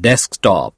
desktop.